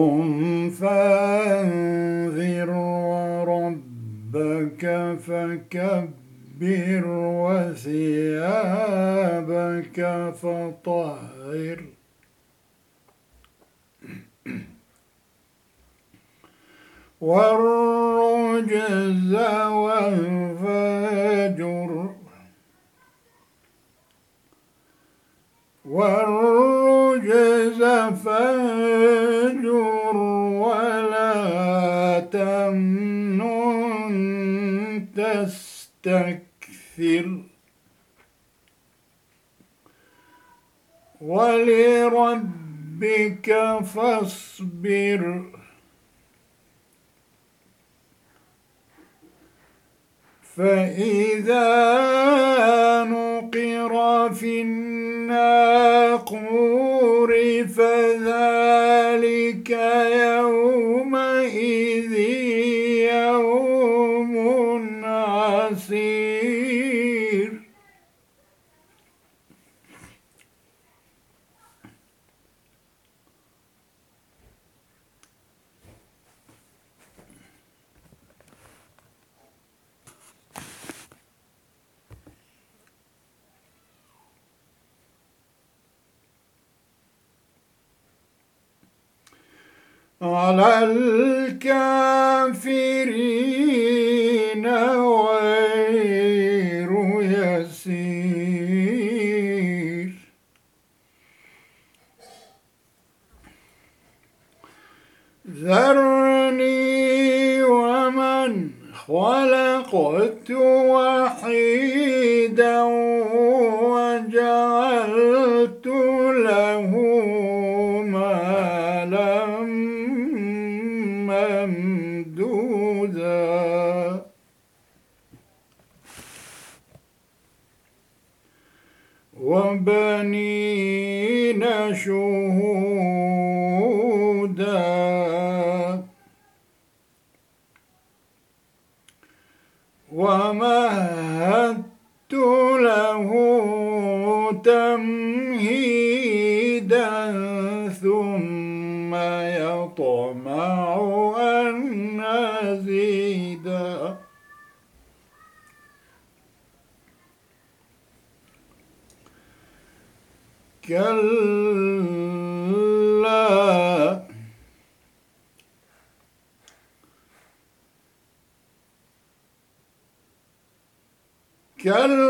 قم فأنذر وربك فكبر وثيابك فطهر والرجز والفجر والرجز ولا تمنن تستكثر. ولربك فاصبر. فإذا نقر في الناقور فذلك يومئذ على الكافرين. كلا. كلا.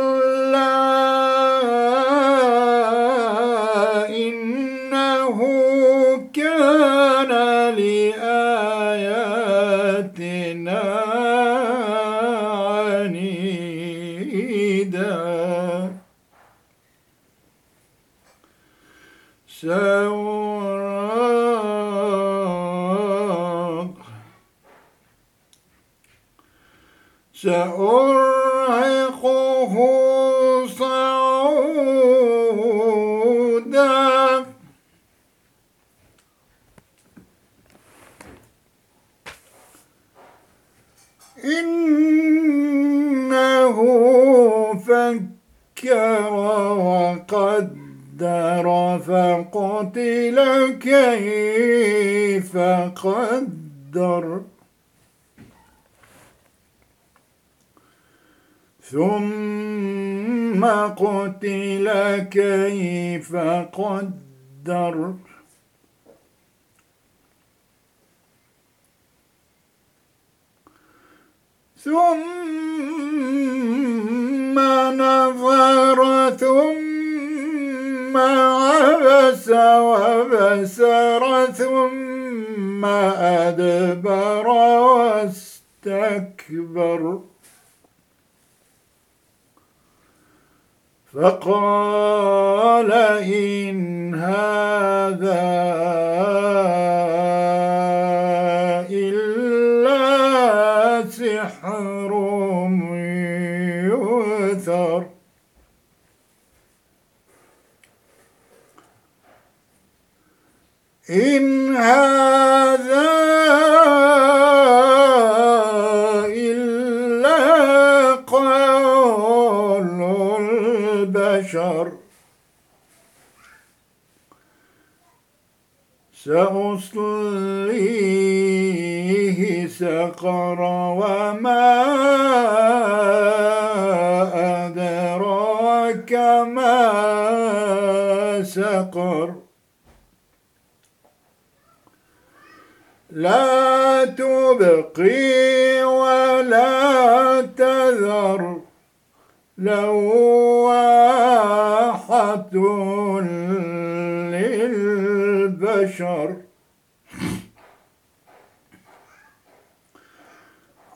قدر ثم نظر ثم عبس وبسر ثم أدبر واستكبر. فقال إن هذا إلا سحر يؤثر. إن هذا البشر سأصليه سقر وما أدراك ما سقر. لا تبقي ولا تذر لواحة للبشر.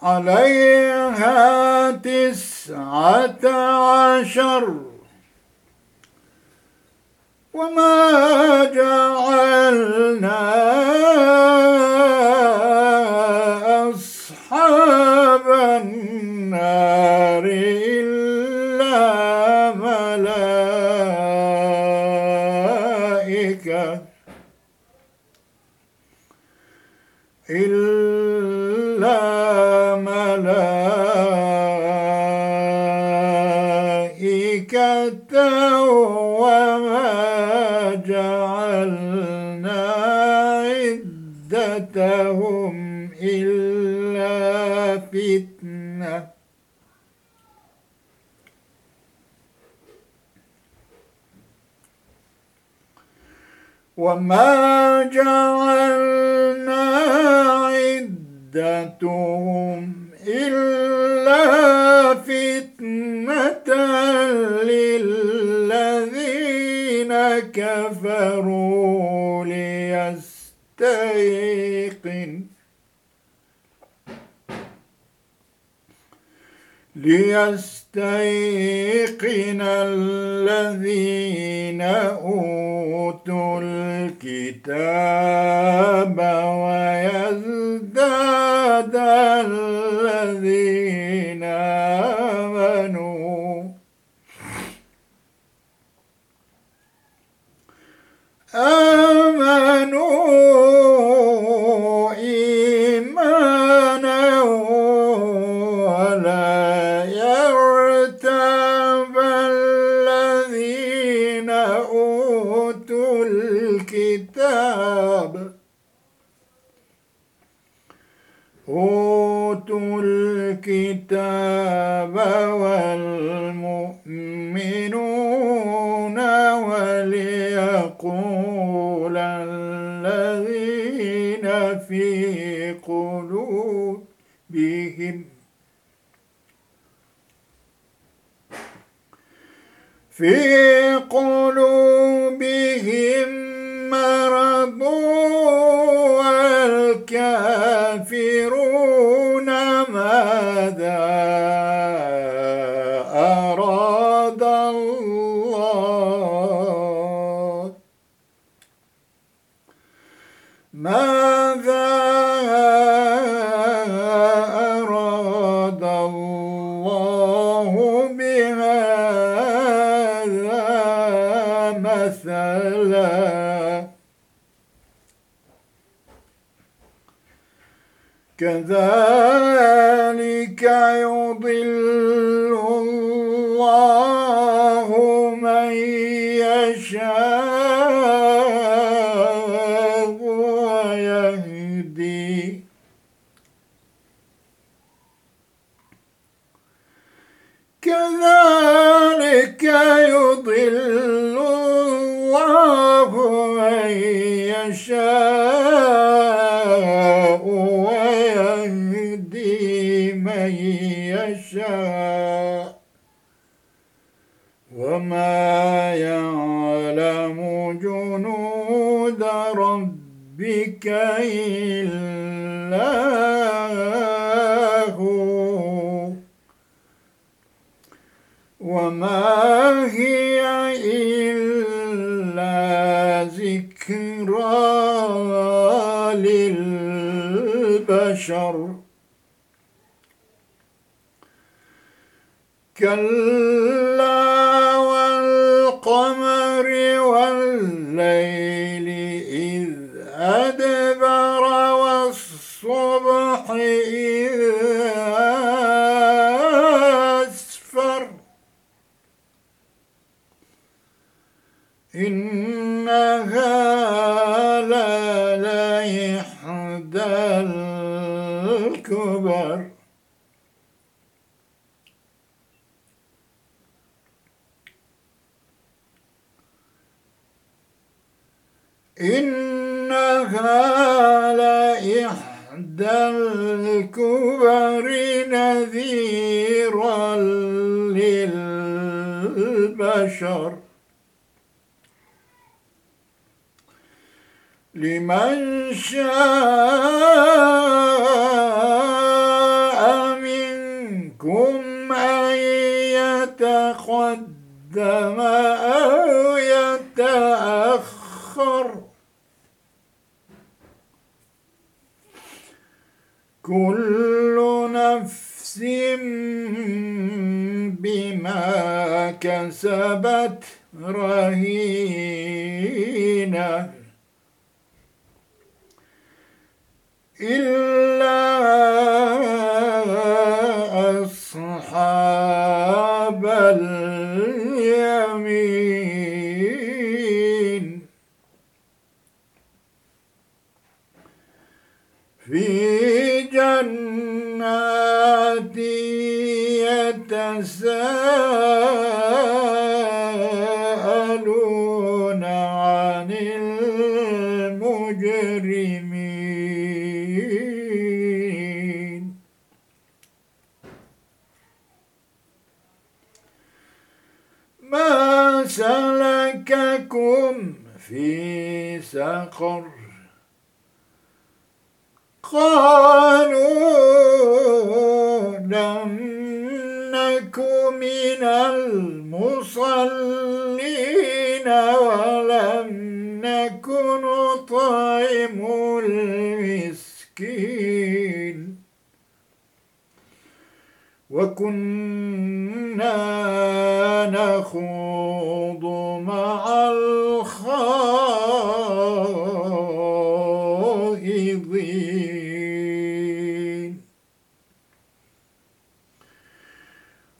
عليها تسعة عشر. وما جعلنا إلا وما جعلنا عدتهم إلا فتنة للذين كفروا ليستيقن ليستيقن الذين أوتوا الكتاب ويزداد الذين آمنوا. آمنوا أوتوا الكتاب والمؤمنون وليقول الذين في قلوبهم في يضل الله من يشاء ويهدي. كذلك يضل الله من يشاء ويهدي من وما يعلم جنود ربك إلا هو وما هي إلا ذكرى للبشر. كلا إنها لإحدى الكبر نذيرا للبشر. لمن شاء منكم أن يتقدم أو كل نفس بما كسبت رهينة. إلا يتساءلون عن المجرمين. ما سلككم في سقر؟ قالوا لم من المصلين ولم نك نطعم المسكين. وكنا نخوض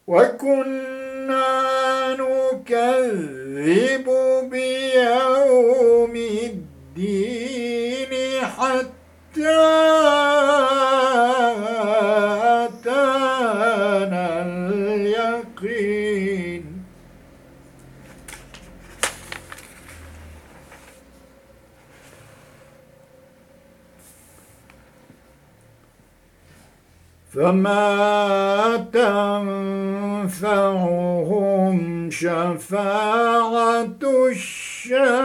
وكنا نكذب بيوم الدين حتى أتانا اليقين. فما شفاعة الشافعين.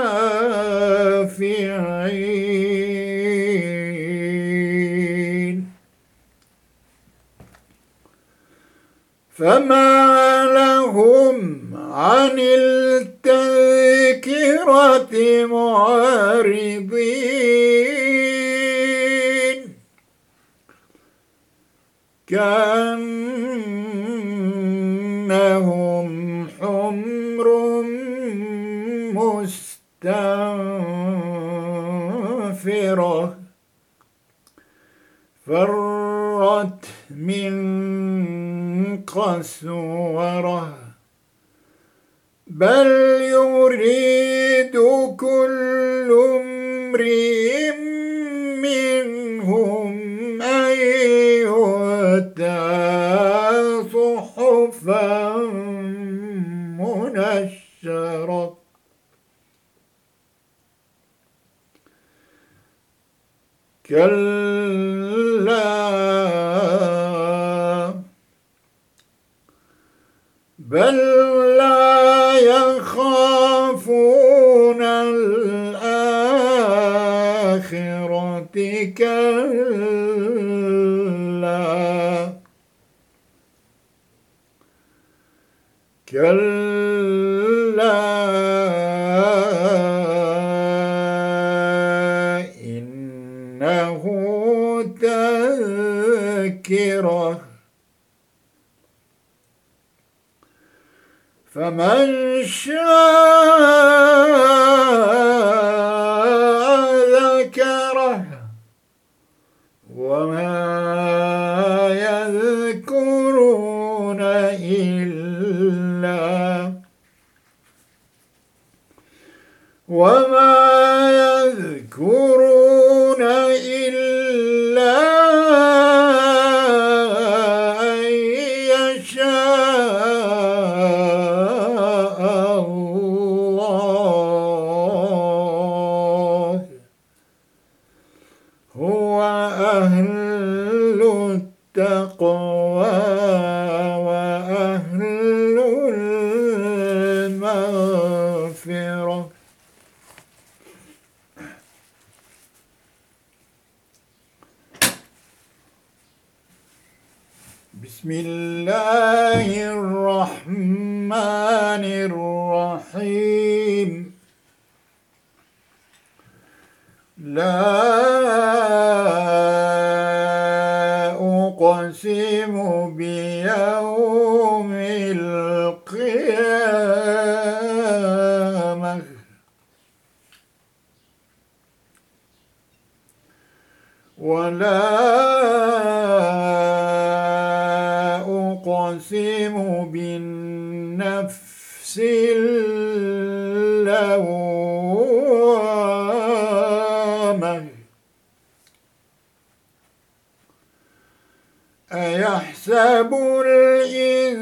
فما لهم عن التذكرة معرضين. كأنهم فرت من قسورة. بل يريد كل امرئ منهم أن يؤتى صحفا منشرة. كلا بل لا أقسم بيوم القيامة. ولا أيحسب الإنسان.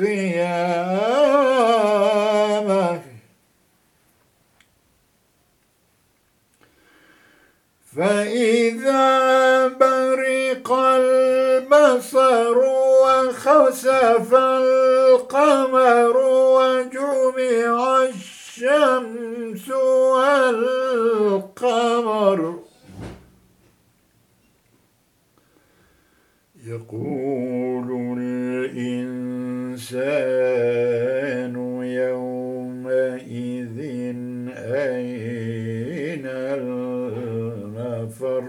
القيامة. فإذا برق البصر وخسف القمر وجمع الشمس والقمر. يقول الإنسان يومئذ أين المفر؟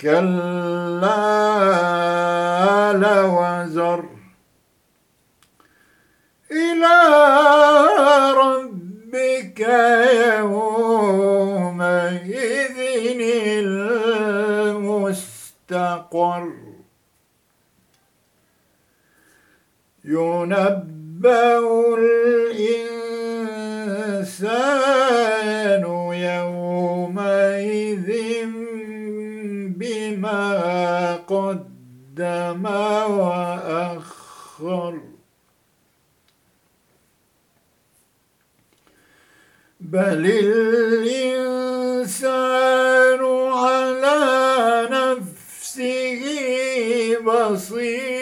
كلا لوزر إلى ربك يومئذ المستقر. ينبأ الإنسان يومئذ بما قدم وأخر. بل الإنسان على نفسه بصيرة.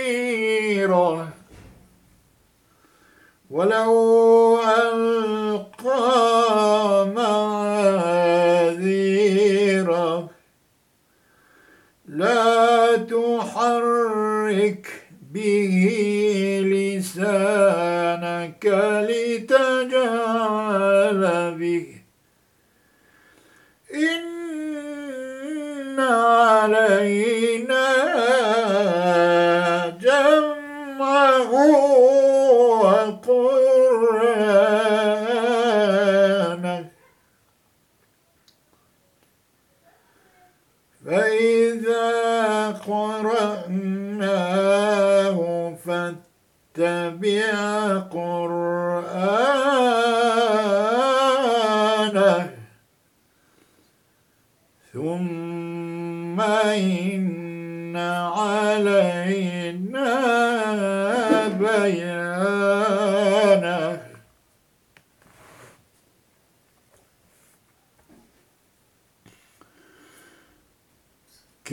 ولو ألقى معاذيره لا تحرك به لسانك لتجعل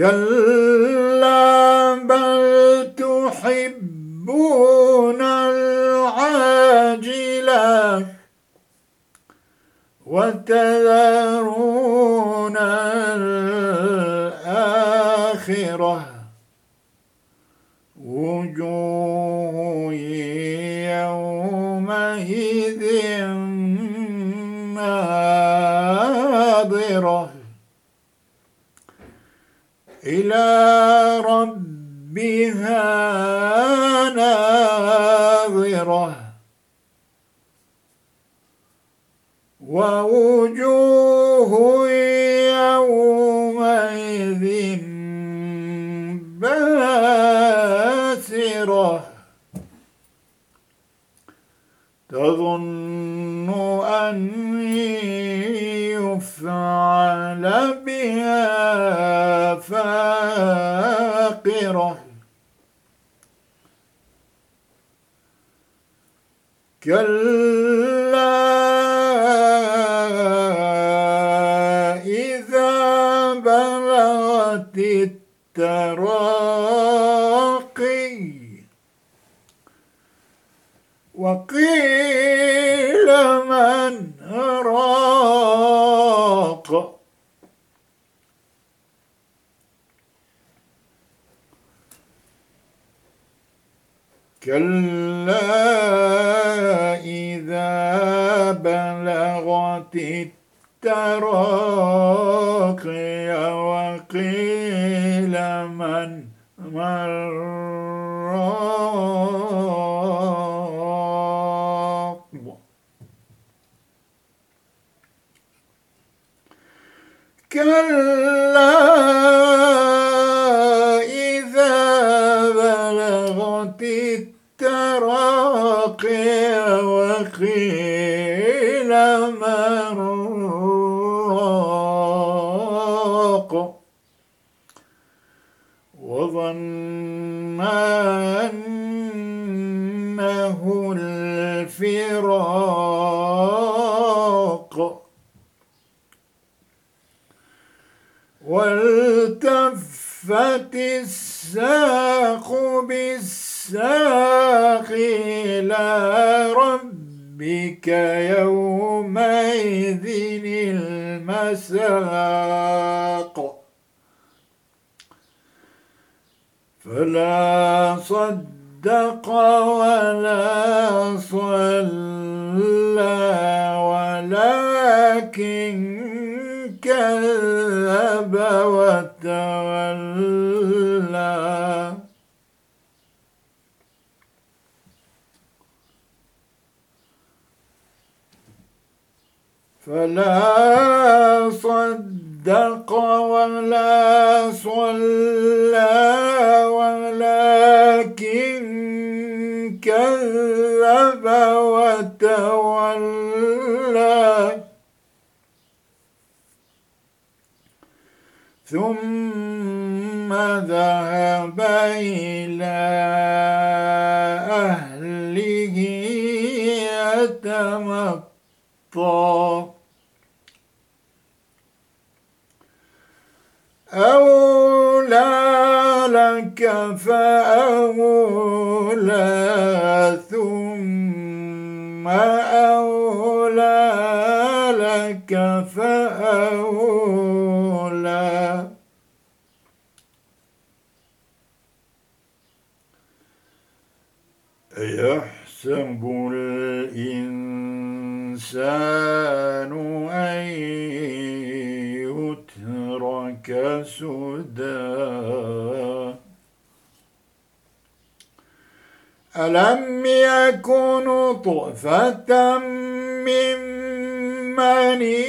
كلا بل تحبون العاجلة وتذرون إلى ربها ناظرة ووجوه يومئذ باسرة. تظن أن يفعل بها فاقرة كلا إذا بلغت التراقي وقيل من راق كلا التراقي وقيل من مراق كلا راق وظن أنه الفراق. والتفت الساق بالساق إلى ربك يومئذ المساق. فلا صدق ولا صلى ولكن كذب وتولى. فلا صدق ولا صلى ولكن كذب وتولى. ثم ذهب إلى أهله يتمطى أولى لك فأولى ثم أولى لك فأولى. أيحسب الإنسان أن يترك سدى. ألم يكن طفة من مني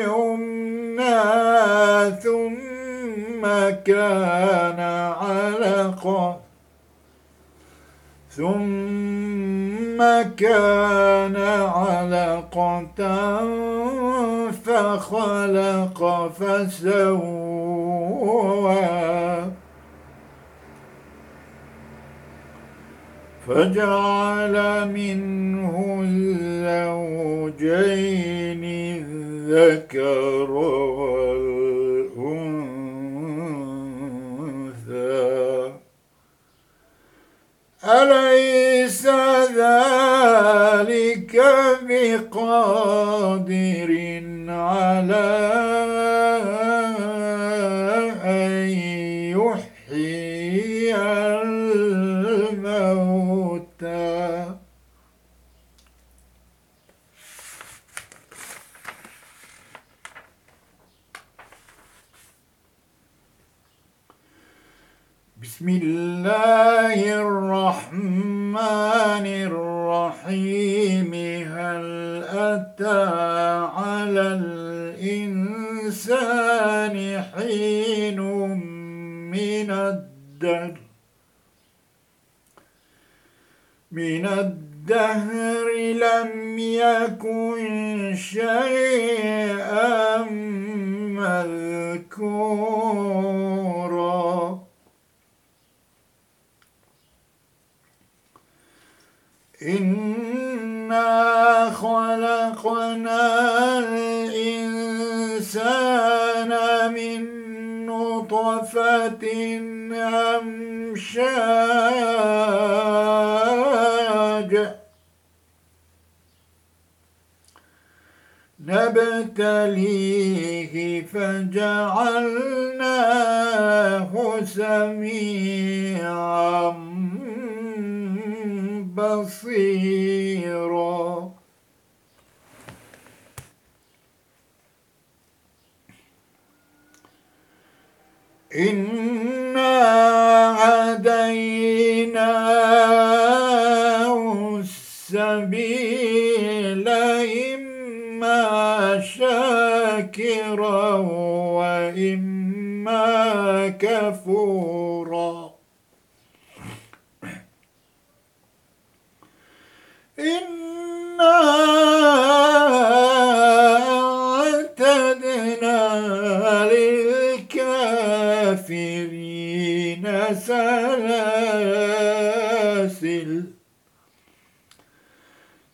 يمنى ثم كان علقة ثم كان علقة فخلق فسوى. فجعل منه الزوجين الذكر والأنثى. أليس بقادر على أن يحيي الموتى. بسم الله الرحمن الإنسان حين من الدهر من الدهر لم يكن شيئا مذكورا. إنا خلقنا أمشاج. نبتليه فجعلناه سميعا بصيرا. إنا هديناه السبيل إما شاكرا وإما كفورا. إنا سلاسل.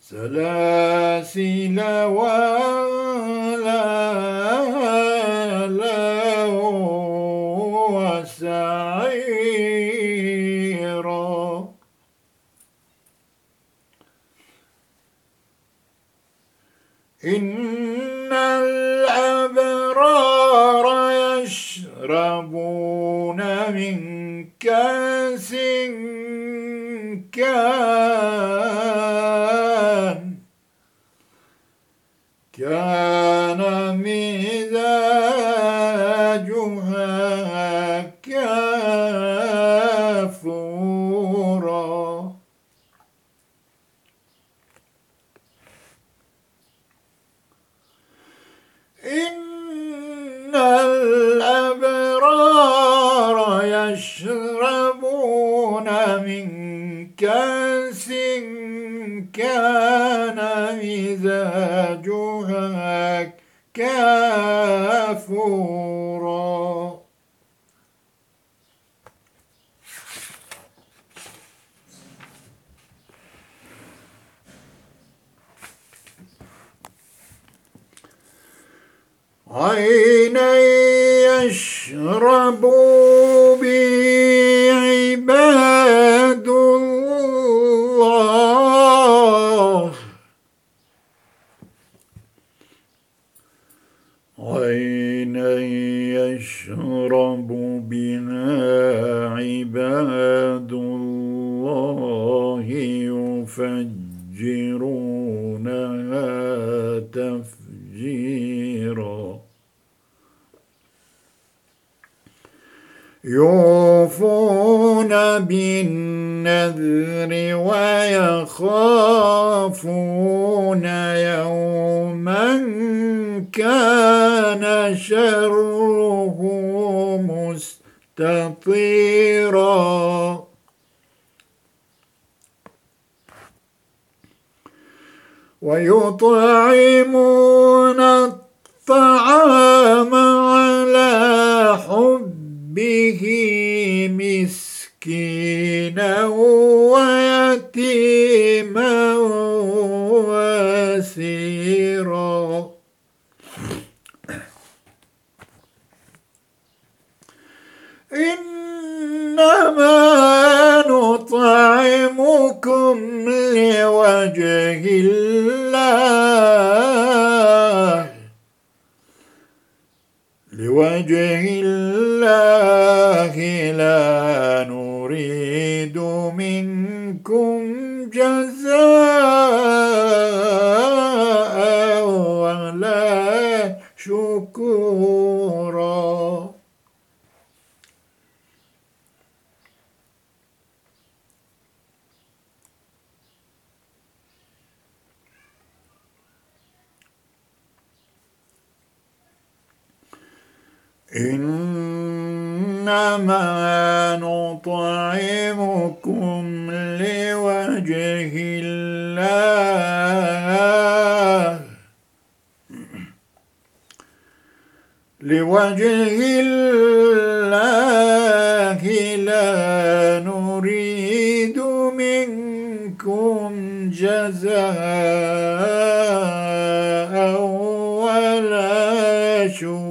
سلاسل وغلالا كأس كان مزاجها كافورا. عينا يشرب به ويطعمون جزاء ولا شكورا. إنما نطعمكم لوجه الله. لوجه الله لا نريد منكم جزاء ولا شكورا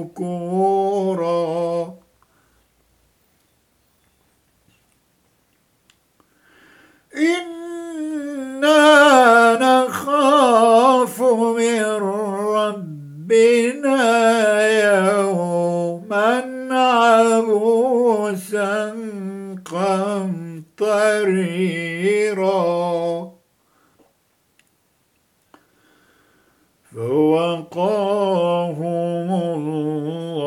قمطريرا فوقاهم الله.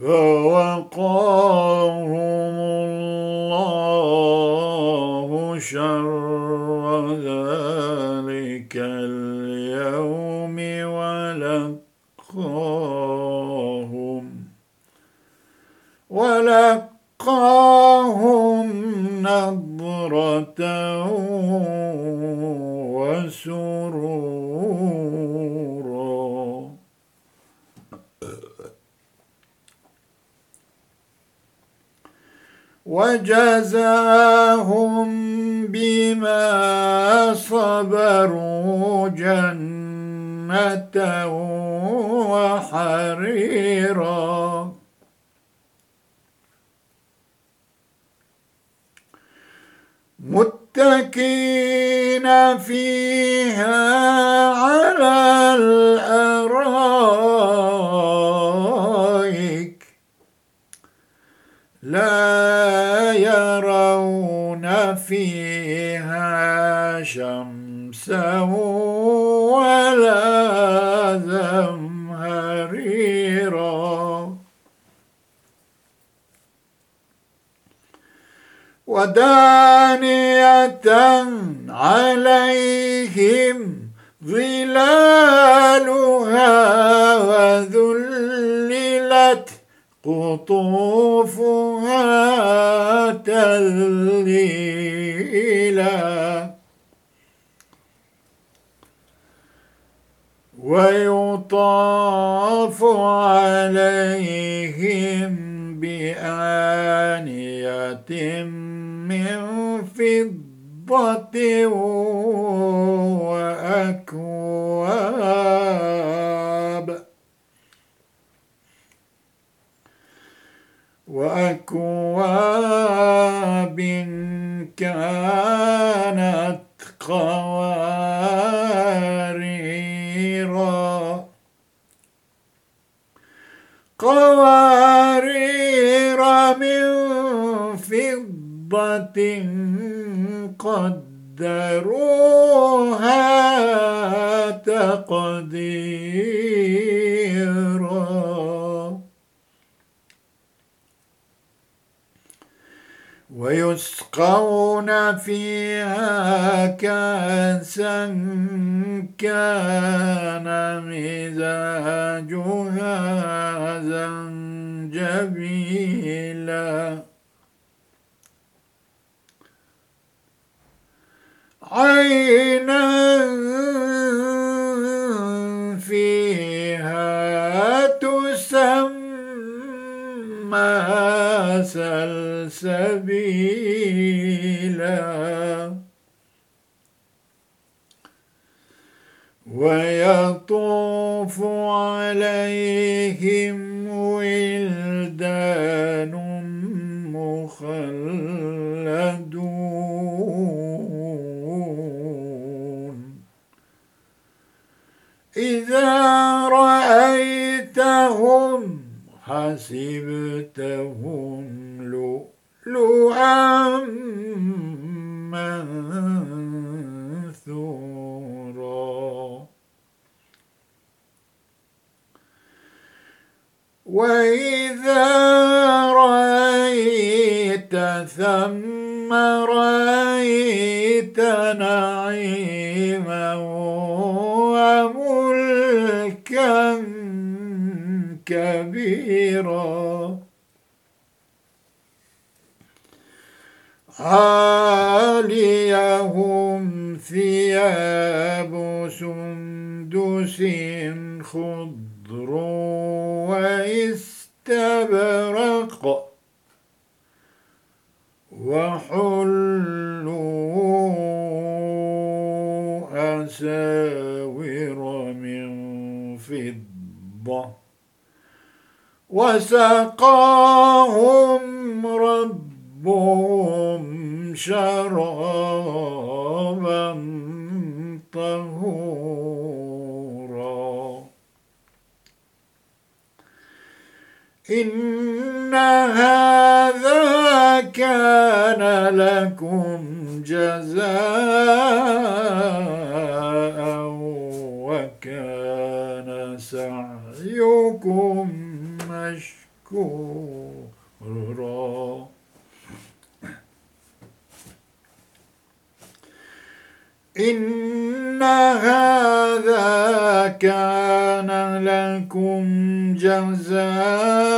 فوقاهم الله شر ذلك اليوم ولقاهم ولقاهم نضرة وسرورا. وجزاهم بما صبروا جنة وحريرا. متكين فيها على الأرائك. لا يرون فيها شمسا ودانية عليهم ظلالها وذللت قطوفها تذليلا. ويطاف عليهم بآنية من فضة وأكواب. وأكواب كانت قواريرا فضة قدروها تقديرا. ويسقون فيها كأسا كان مزاجها زنجبيلا. عينا فيها تسمى سلسبيلا. ويطوف عليهم ولدان مخلدون. إذا رأيتهم حسبتهم لؤلؤا منثورا. وإذا رأيت ثم رأيت كبيرا. عاليهم ثياب سندس خضر واستبرق وحلوا أساور من فضة. وسقاهم ربهم شرابا طهورا. إن هذا كان لكم جزاء وكان سعيكم مشكورا إن هذا كان لكم جزاء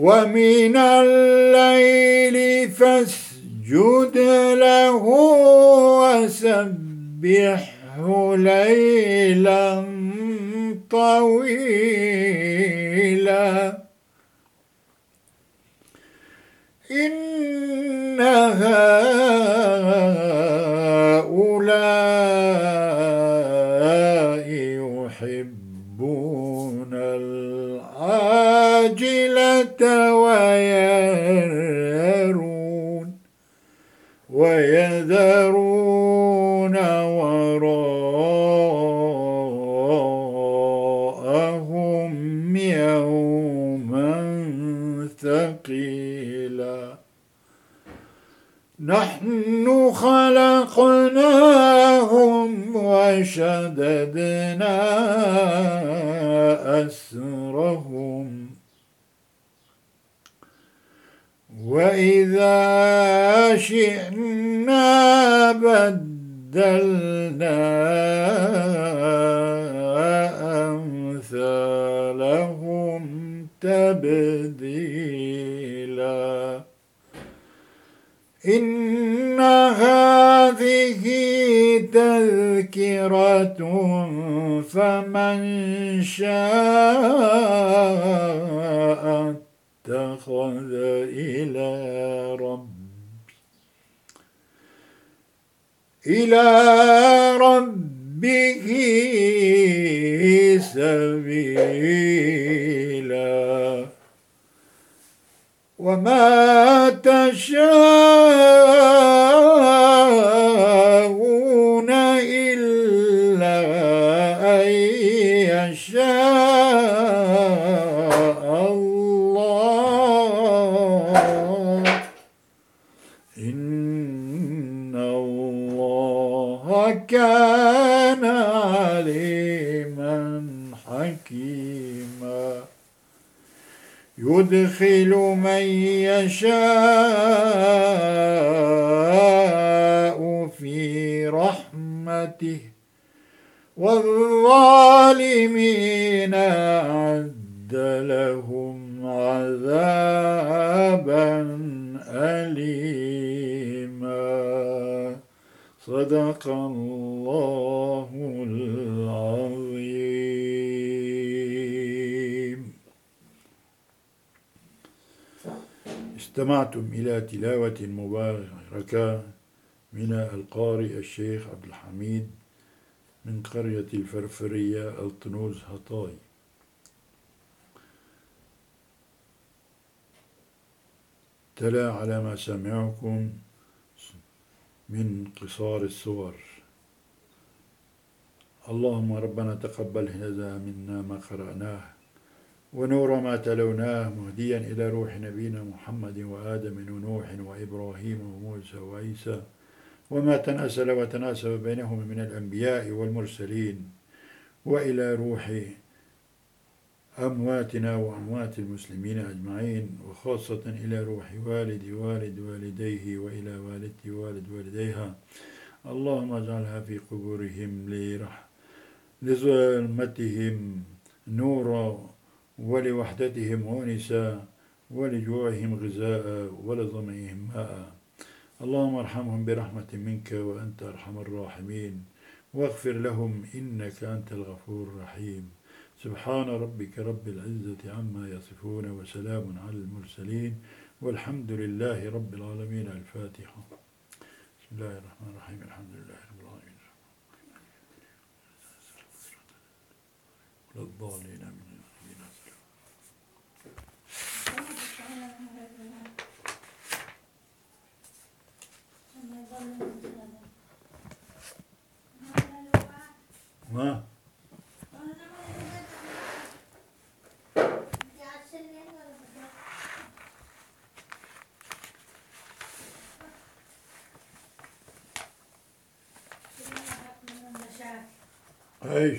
ومن الليل فاسجد له وسبحه ليلا طويلا. إن هؤلاء يشاء استمعتم إلى تلاوة مباركة من القارئ الشيخ عبد الحميد من قرية الفرفرية الطنوز هطاي. تلا على ما سمعكم من قصار الصور. اللهم ربنا تقبل هذا منا ما قرأناه. ونور ما تلوناه مهديا إلى روح نبينا محمد وآدم ونوح وإبراهيم وموسى وعيسى وما تناسل وتناسب بينهم من الأنبياء والمرسلين وإلى روح أمواتنا وأموات المسلمين أجمعين وخاصة إلى روح والد والد والديه وإلى والدتي والد والديها اللهم اجعلها في قبورهم لرح لظلمتهم نورا ولوحدتهم أنسا ولجوعهم غذاء ولظمئهم ماء. اللهم ارحمهم برحمة منك وأنت أرحم الراحمين. واغفر لهم إنك أنت الغفور الرحيم. سبحان ربك رب العزة عما يصفون وسلام على المرسلين. والحمد لله رب العالمين. الفاتحة. بسم الله الرحمن الرحيم. الحمد لله رب العالمين. الضالين من ما؟ إيش؟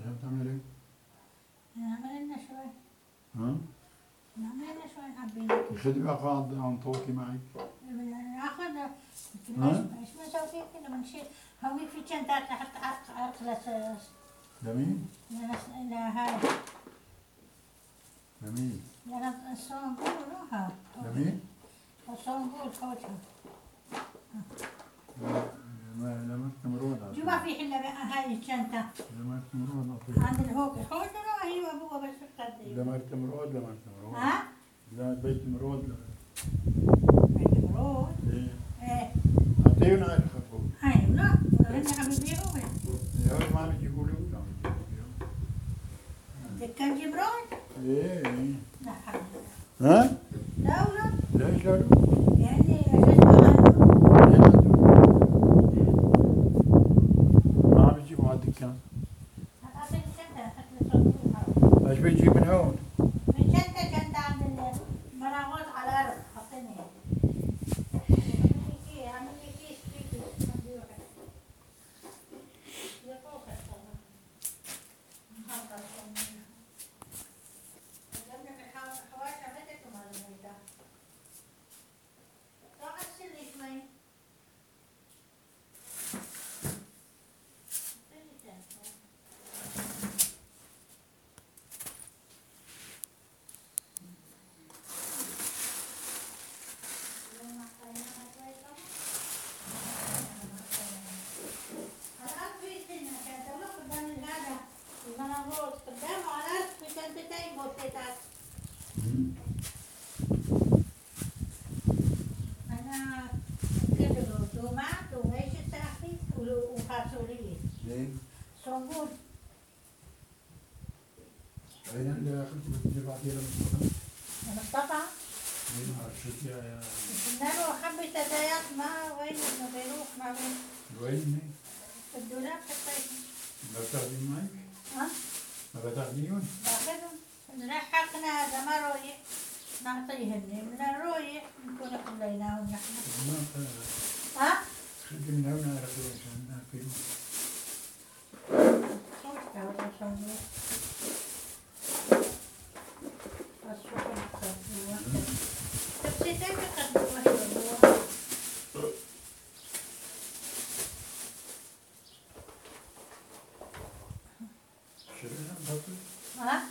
عشان تعمل إيه؟ لنا شوي ها؟ نعمل لنا شوي حبينا خدي بقى قاعد عم طوكي معي ناخذ ها؟ إيش بنسوي كده بنشيل هوي في شنطات نحط اخلص لمين؟ تمرون شو ما في حلة هاي الشنطة. دمر تمرون عند الهوك. حوش ولا هي وابوها بس بتقدم دمر تمرود دمر تمرود ها؟ لا بيت مرود بيت مرود؟ إيه. إيه. أعطيهم هاي الخفوف اي أيوة، لا. هن عم يبيعوها يا ما عم يجيبوا لي. دكان جبران؟ إيه. ها؟ لا ولا؟ لا انما حبة تتايات ما وين ما بيروح ما وين وين في الدولاب حطيت ما بتاخدي معك؟ ها؟ ما بتاخديهم؟ باخذهم راح حقنا هذا ما رايح نعطيهن من الرويح نكون خليناهم نحن ها؟ خدمناهم نعرفهم عشان ناكلهم Şöyle bakayım. Ha?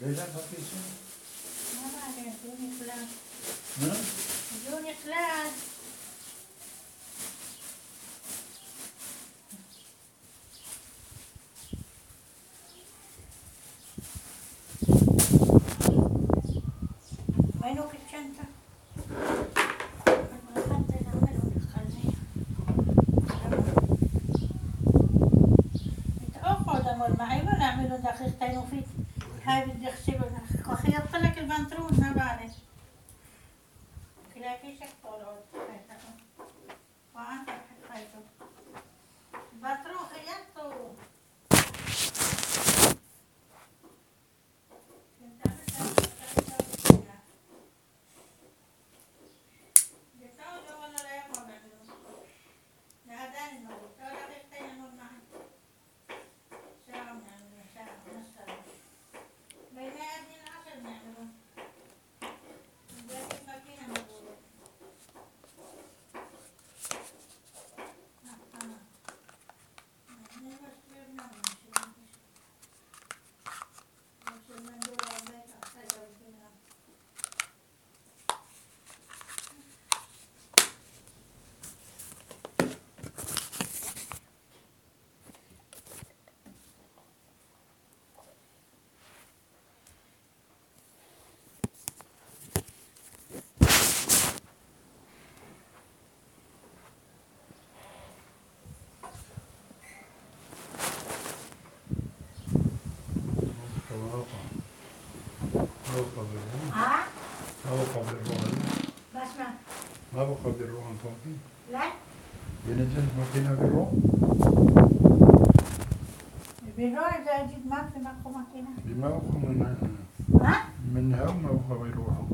Neden bakıyorsun? ها؟ ما وقع بالروحان ما اسمع ما وقع بالروحان فوقي؟ لا يعني ينزل مكينة بالروح؟ بالروح إذا أجيب ما في ما مكينة بما وقع من ها؟ من هو ما وقع بالروحان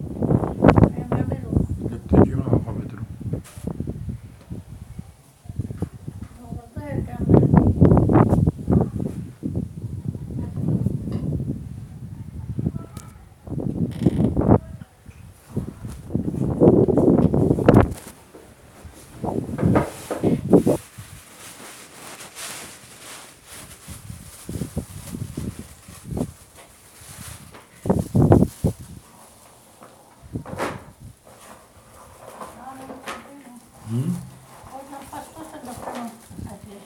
Можна пастуса допомогти.